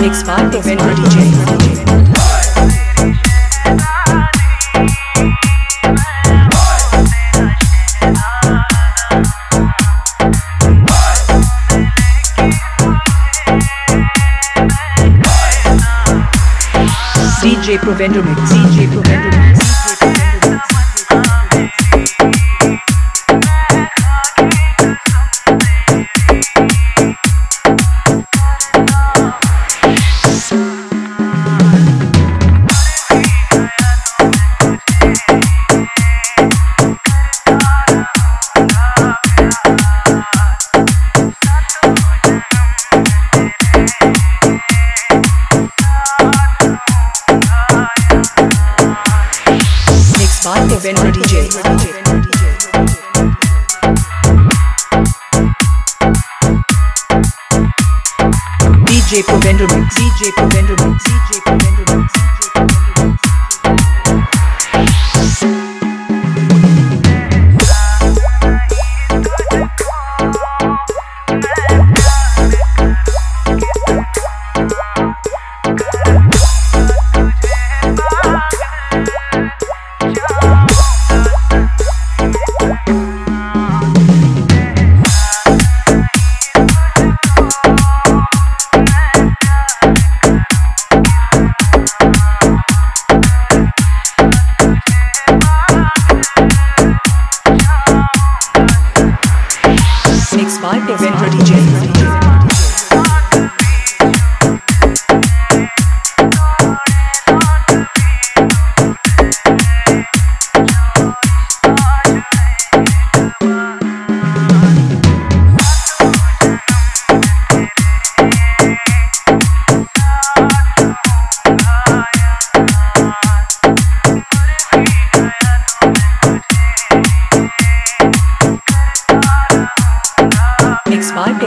DJ Provendor Mix. DJ Provendor Mix. DJ Provendor Mix. By Provender DJ. DJ Provender Mix. DJ Provender Mix. DJ Provender Mix. DJ.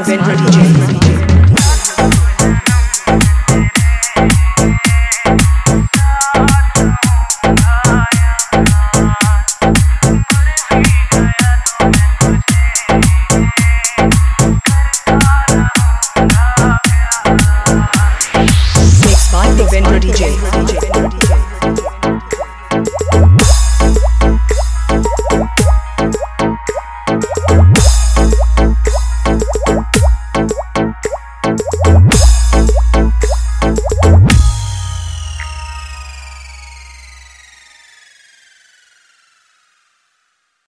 Mixed by Provender DJ.